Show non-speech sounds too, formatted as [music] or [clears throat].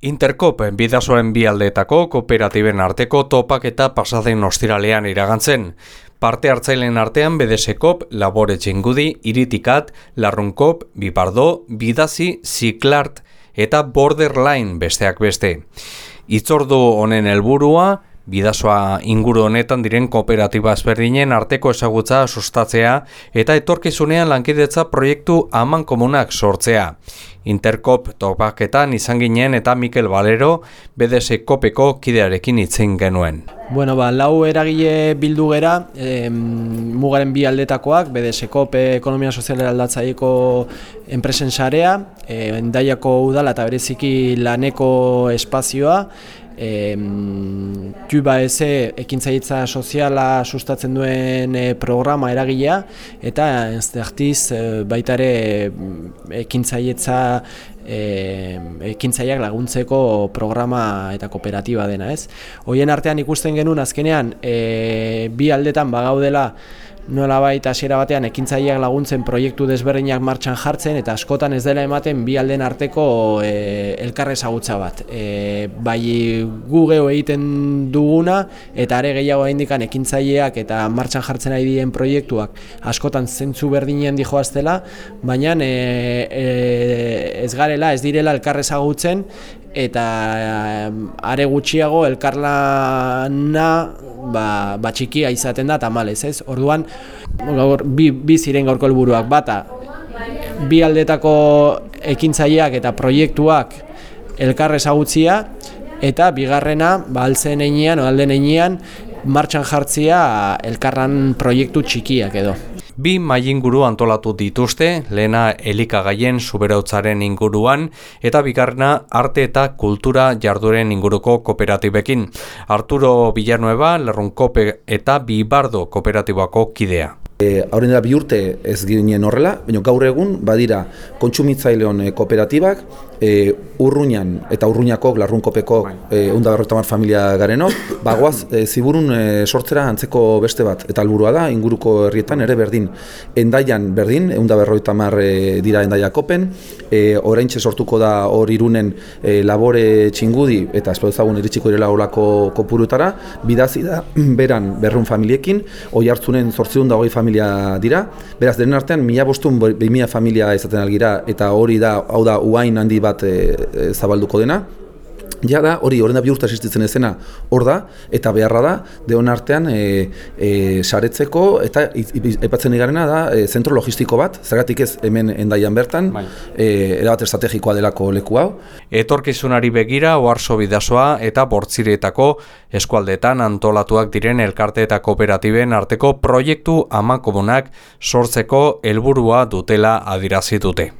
Interkop bidazoen bi aldeetako kooperatiben arteko topak eta pasaden ostiralean iragantzen. Parte hartzaileen artean BDSkop, Labore Txingudi, Iritikat, Larrunkop, Bipardo, Bidazi, Ziklart eta Borderline besteak beste. Itzordu honen helburua Bidazoa inguru honetan diren kooperatiba ezberdinen arteko ezagutza sustatzea eta etorkizunean lankidetza proiektu aman komunak sortzea. Interkop topaketan izan ginen eta Mikel Valero BDS kopeko kidearekin itzen genuen. Bueno, ba, lau eragile bildu gera, e, mugaren bi aldetakoak, BDS Kope Ekonomia Sozialera aldatzaieko enpresen sarea, e, endaiako udala eta bereziki laneko espazioa, e, tuba eze ekintzaitza soziala sustatzen duen e, programa eragilea eta ez dertiz e, baitare ekintzaietza e, ekintzaiak laguntzeko programa eta kooperatiba dena ez. Hoien artean ikusten genuen azkenean e, bi aldetan bagaudela nola baita hasiera batean ekintzaileak laguntzen proiektu desberdinak martxan jartzen eta askotan ez dela ematen bi alden arteko e, elkarre ezagutza bat. E, bai gu geho egiten duguna eta are gehiago indikan ekintzaileak eta martxan jartzen ari diren proiektuak askotan zentzu berdinen dijoaztela, baina e, e, ez garela, ez direla elkarre ezagutzen eta are gutxiago elkarlana ba, ba txikia izaten da tamalez, ez? Orduan gaur bi, bi ziren gaurko helburuak bata bi aldetako ekintzaileak eta proiektuak elkar ezagutzia eta bigarrena ba altzen heinean o alden heinean martxan jartzia elkarran proiektu txikiak edo. Bi mailinguru antolatu dituzte, lehena elikagaien zuberautzaren inguruan eta bigarrena arte eta kultura jarduren inguruko kooperatibekin. Arturo Villanueva, Lerrunkope eta Bibardo kooperatibako kidea. E, Hauren da bi urte ez ginen horrela, baina gaur egun badira kontsumitzaileon kooperatibak, e, urruñan eta urruñako, larrunkopeko e, unda berrotamar familia garenok, bagoaz [coughs] e, ziburun e, sortzera antzeko beste bat, eta alburua da, inguruko herrietan ere berdin. Endaian berdin, unda berrotamar e, dira endaia kopen, e, orain sortuko da hor irunen e, labore txingudi, eta espeduzagun iritsiko irela horako kopurutara, bidazi da, [clears throat] beran berrun familiekin, oi hartzunen zortziun da hori familia dira, beraz, denen artean, mila bostun, mila familia izaten algira, eta hori da, hau da, uain handi bat e, zabalduko dena. Ja da, hori horren da bi urta existitzen ezena hor da, eta beharra da, deon artean e, e, saretzeko, eta epatzen egarena da, e, zentro logistiko bat, zergatik ez hemen endaian bertan, bai. e, erabat estrategikoa delako leku hau. Etorkizunari begira, oarso bidazoa eta bortziretako eskualdetan antolatuak diren elkarte eta kooperatiben arteko proiektu ama komunak sortzeko helburua dutela adirazitute.